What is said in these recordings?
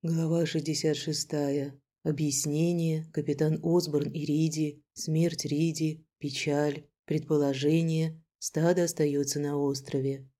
Глава 66. Объяснение. Капитан Осборн и Риди. Смерть Риди. Печаль. Предположение. Стадо остается на острове.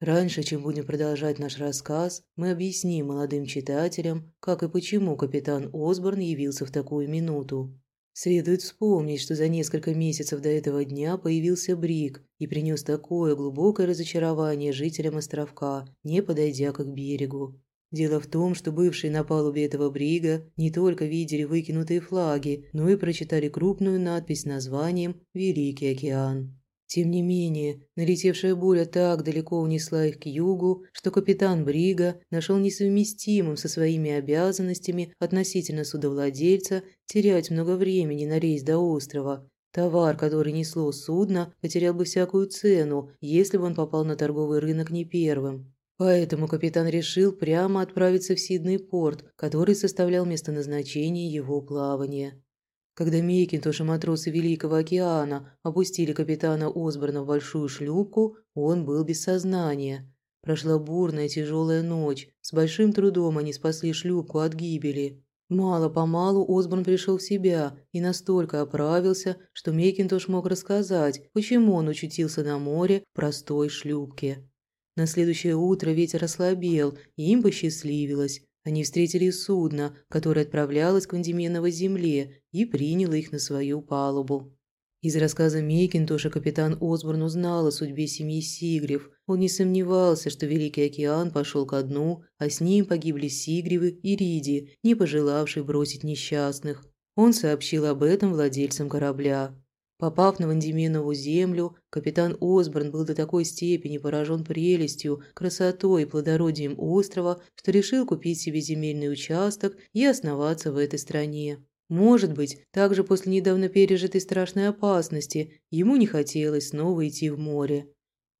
Раньше, чем будем продолжать наш рассказ, мы объясним молодым читателям, как и почему капитан Осборн явился в такую минуту. Следует вспомнить, что за несколько месяцев до этого дня появился Брик и принес такое глубокое разочарование жителям островка, не подойдя к берегу. Дело в том, что бывшие на палубе этого брига не только видели выкинутые флаги, но и прочитали крупную надпись с названием «Великий океан». Тем не менее, налетевшая буря так далеко унесла их к югу, что капитан Брига нашел несовместимым со своими обязанностями относительно судовладельца терять много времени на рейс до острова. Товар, который несло судно, потерял бы всякую цену, если бы он попал на торговый рынок не первым. Поэтому капитан решил прямо отправиться в Сиднey порт, который составлял место назначения его плавания. Когда Мейкинтош и матросы Великого океана опустили капитана Осборна в большую шлюпку, он был без сознания. Прошла бурная тяжелая ночь. С большим трудом они спасли шлюпку от гибели. Мало-помалу Осборн пришел в себя и настолько оправился, что Мейкинтош мог рассказать, почему он очутился на море в простой шлюпке. На следующее утро ветер ослабел, и им посчастливилось. Они встретили судно, которое отправлялось к Вандеменовой земле и приняло их на свою палубу. Из рассказа Мейкинтоша капитан Осборн узнал о судьбе семьи Сигрев. Он не сомневался, что Великий океан пошел ко дну, а с ним погибли Сигревы и Риди, не пожелавшие бросить несчастных. Он сообщил об этом владельцам корабля. Попав на Вандеменову землю, капитан Осборн был до такой степени поражен прелестью, красотой и плодородием острова, что решил купить себе земельный участок и основаться в этой стране. Может быть, также после недавно пережитой страшной опасности ему не хотелось снова идти в море.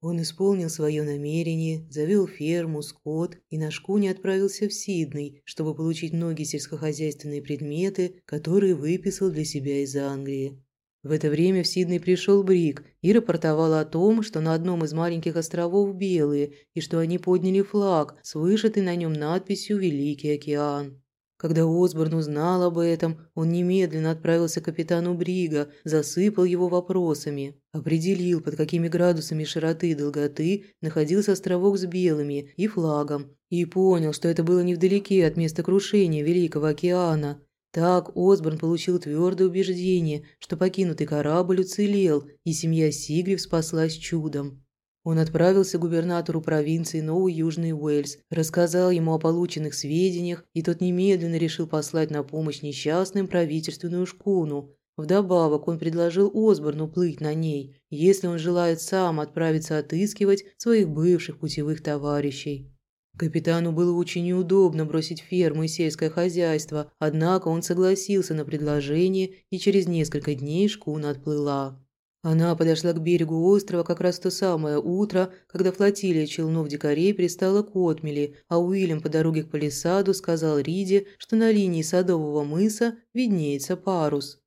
Он исполнил свое намерение, завел ферму, скот и на шкуне отправился в Сидней, чтобы получить многие сельскохозяйственные предметы, которые выписал для себя из Англии. В это время в Сидней пришел Брик и рапортовал о том, что на одном из маленьких островов белые, и что они подняли флаг с вышитой на нем надписью «Великий океан». Когда Осборн узнал об этом, он немедленно отправился к капитану Брига, засыпал его вопросами, определил, под какими градусами широты и долготы находился островок с белыми и флагом, и понял, что это было невдалеке от места крушения Великого океана. Так Осборн получил твердое убеждение, что покинутый корабль уцелел, и семья Сигрив спаслась чудом. Он отправился к губернатору провинции Новый Южный Уэльс, рассказал ему о полученных сведениях, и тот немедленно решил послать на помощь несчастным правительственную шкуну. Вдобавок он предложил Осборну плыть на ней, если он желает сам отправиться отыскивать своих бывших путевых товарищей. Капитану было очень неудобно бросить ферму и сельское хозяйство, однако он согласился на предложение, и через несколько дней шкуна отплыла. Она подошла к берегу острова как раз то самое утро, когда флотилия челнов-дикарей пристала к отмели, а Уильям по дороге к палисаду сказал Риде, что на линии Садового мыса виднеется парус.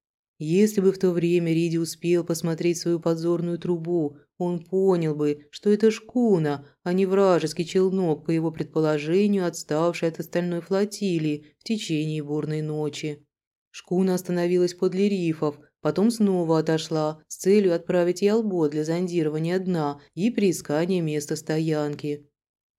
Если бы в то время Риди успел посмотреть свою подзорную трубу, он понял бы, что это шкуна, а не вражеский челнок, по его предположению, отставший от остальной флотилии в течение бурной ночи. Шкуна остановилась подле рифов, потом снова отошла с целью отправить Ялбо для зондирования дна и приискания места стоянки.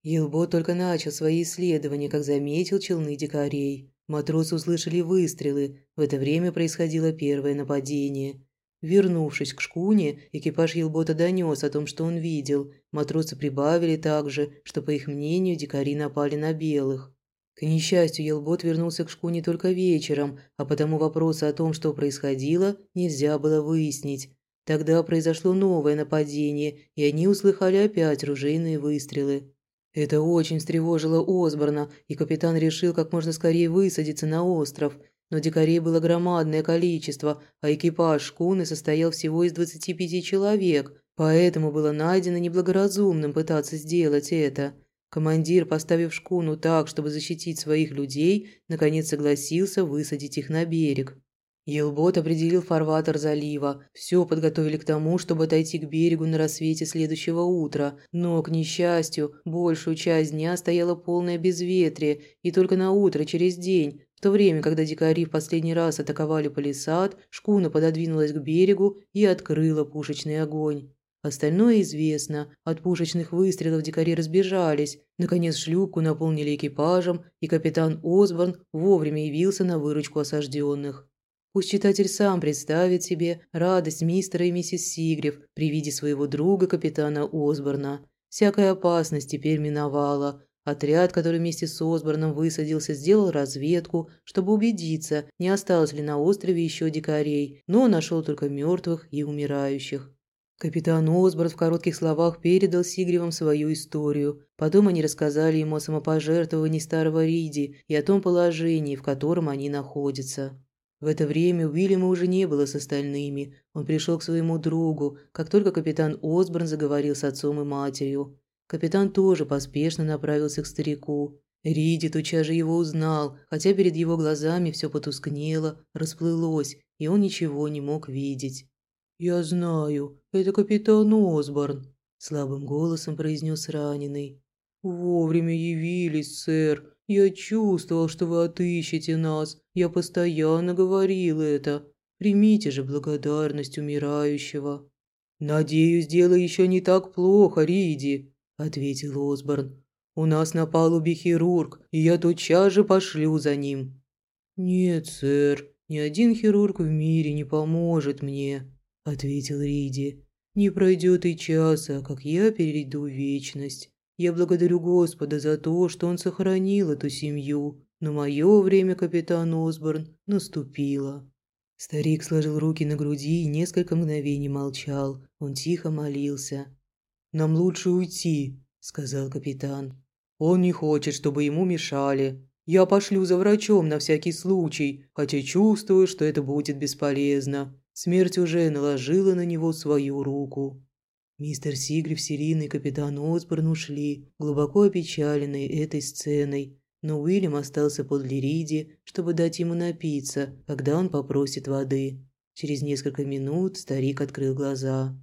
Елбо только начал свои исследования, как заметил челны дикарей. Матросы услышали выстрелы. В это время происходило первое нападение. Вернувшись к шкуне, экипаж Елбота донес о том, что он видел. Матросы прибавили также, что, по их мнению, дикари напали на белых. К несчастью, Елбот вернулся к шкуне только вечером, а потому вопросы о том, что происходило, нельзя было выяснить. Тогда произошло новое нападение, и они услыхали опять ружейные выстрелы. Это очень встревожило Осборна, и капитан решил как можно скорее высадиться на остров. Но дикарей было громадное количество, а экипаж шкуны состоял всего из 25 человек, поэтому было найдено неблагоразумным пытаться сделать это. Командир, поставив шкуну так, чтобы защитить своих людей, наконец согласился высадить их на берег. Елбот определил фарватер залива. Все подготовили к тому, чтобы отойти к берегу на рассвете следующего утра. Но, к несчастью, большую часть дня стояло полное безветрие, и только на утро, через день, в то время, когда дикари в последний раз атаковали палисад, шкуна пододвинулась к берегу и открыла пушечный огонь. Остальное известно. От пушечных выстрелов дикари разбежались. Наконец шлюпку наполнили экипажем, и капитан Осборн вовремя явился на выручку осажденных. Пусть читатель сам представит себе радость мистера и миссис Сигрев при виде своего друга капитана Осборна. Всякая опасность теперь миновала. Отряд, который вместе с Осборном высадился, сделал разведку, чтобы убедиться, не осталось ли на острове еще дикарей, но нашел только мертвых и умирающих. Капитан Осборн в коротких словах передал Сигревам свою историю. Потом они рассказали ему о самопожертвовании старого Риди и о том положении, в котором они находятся. В это время Уильяма уже не было с остальными. Он пришел к своему другу, как только капитан Осборн заговорил с отцом и матерью. Капитан тоже поспешно направился к старику. Риди тотчас же его узнал, хотя перед его глазами все потускнело, расплылось, и он ничего не мог видеть. «Я знаю, это капитан Осборн», – слабым голосом произнес раненый. «Вовремя явились, сэр. Я чувствовал, что вы отыщете нас. Я постоянно говорил это. Примите же благодарность умирающего». «Надеюсь, дело еще не так плохо, Риди», – ответил Осборн. «У нас на палубе хирург, и я тотчас же пошлю за ним». «Нет, сэр, ни один хирург в мире не поможет мне», – ответил Риди. «Не пройдет и часа, как я перейду в вечность. Я благодарю Господа за то, что Он сохранил эту семью, но мое время, капитан Осборн, наступило». Старик сложил руки на груди и несколько мгновений молчал. Он тихо молился. «Нам лучше уйти», – сказал капитан. «Он не хочет, чтобы ему мешали. Я пошлю за врачом на всякий случай, хотя чувствую, что это будет бесполезно. Смерть уже наложила на него свою руку». Мистер Сигриф, Сирин и капитан Осборн ушли, глубоко опечаленные этой сценой, но Уильям остался подле Риди, чтобы дать ему напиться, когда он попросит воды. Через несколько минут старик открыл глаза.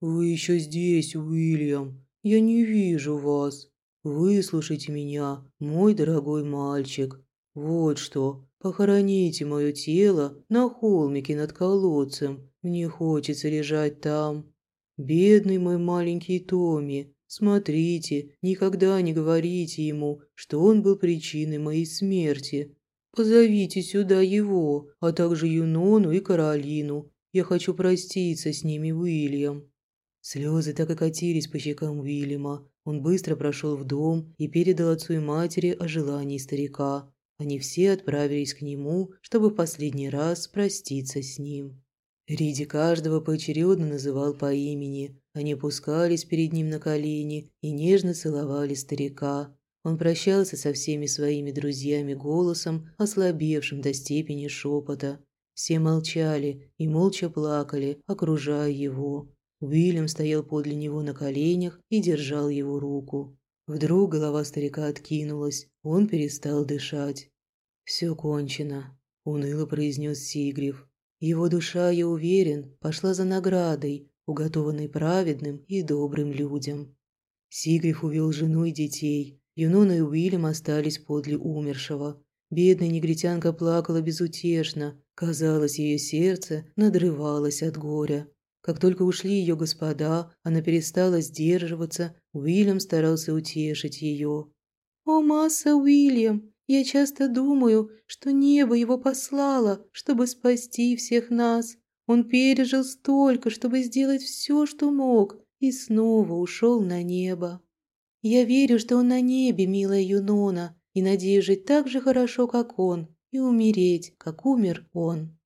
«Вы еще здесь, Уильям. Я не вижу вас. Выслушайте меня, мой дорогой мальчик. Вот что, похороните мое тело на холмике над колодцем. Мне хочется лежать там. Бедный мой маленький Томми, смотрите, никогда не говорите ему, что он был причиной моей смерти. Позовите сюда его, а также Юнону и Каролину. Я хочу проститься с ними, Уильям». Слезы так и катились по щекам Уильяма. Он быстро прошел в дом и передал отцу и матери о желании старика. Они все отправились к нему, чтобы в последний раз проститься с ним. Риди каждого поочередно называл по имени. Они опускались перед ним на колени и нежно целовали старика. Он прощался со всеми своими друзьями голосом, ослабевшим до степени шепота. Все молчали и молча плакали, окружая его. Уильям стоял подле него на коленях и держал его руку. Вдруг голова старика откинулась, он перестал дышать. «Все кончено», – уныло произнес Сигрев. Его душа, я уверен, пошла за наградой, уготованной праведным и добрым людям. Сигриф увел жену и детей. Юнона и Уильям остались подле умершего. Бедная негритянка плакала безутешно. Казалось, ее сердце надрывалось от горя. Как только ушли ее господа, она перестала сдерживаться. Уильям старался утешить ее. «О, масса Уильям, я часто думаю, что небо его послало, чтобы спасти всех нас. Он пережил столько, чтобы сделать все, что мог, и снова ушел на небо. Я верю, что он на небе, милая Юнона, и надеюсь жить так же хорошо, как он, и умереть, как умер он».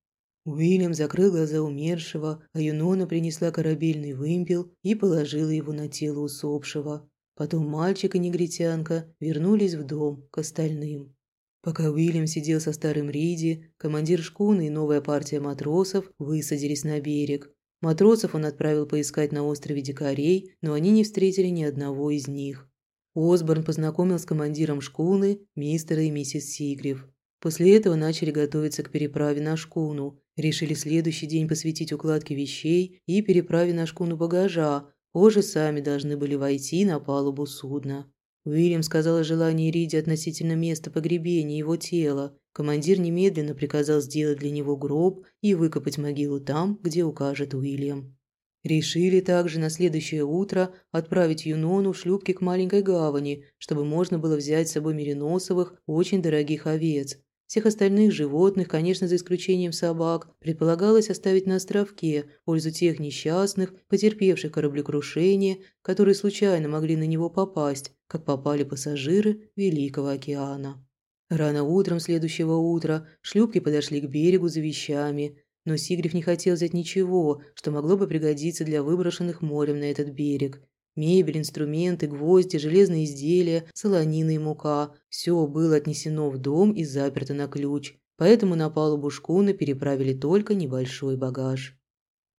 Уильям закрыл глаза умершего, а Юнона принесла корабельный вымпел и положила его на тело усопшего. Потом мальчик и негритянка вернулись в дом к остальным. Пока Уильям сидел со старым Риди, командир шкуны и новая партия матросов высадились на берег. Матросов он отправил поискать на острове дикарей, но они не встретили ни одного из них. Осборн познакомил с командиром шкуны, мистера и миссис Сигрев. После этого начали готовиться к переправе на шкуну, Решили следующий день посвятить укладке вещей и переправе на шкуну багажа. Позже сами должны были войти на палубу судна. Уильям сказал о желании Риди относительно места погребения его тела. Командир немедленно приказал сделать для него гроб и выкопать могилу там, где укажет Уильям. Решили также на следующее утро отправить Юнону в шлюпке к маленькой гавани, чтобы можно было взять с собой мериносовых, очень дорогих овец. Всех остальных животных, конечно, за исключением собак, предполагалось оставить на островке в пользу тех несчастных, потерпевших кораблекрушение, которые случайно могли на него попасть, как попали пассажиры Великого океана. Рано утром следующего утра шлюпки подошли к берегу за вещами, но Сигриф не хотел взять ничего, что могло бы пригодиться для выброшенных морем на этот берег. Мебель, инструменты, гвозди, железные изделия, солонина и мука – все было отнесено в дом и заперто на ключ, поэтому на палубу шкуны переправили только небольшой багаж.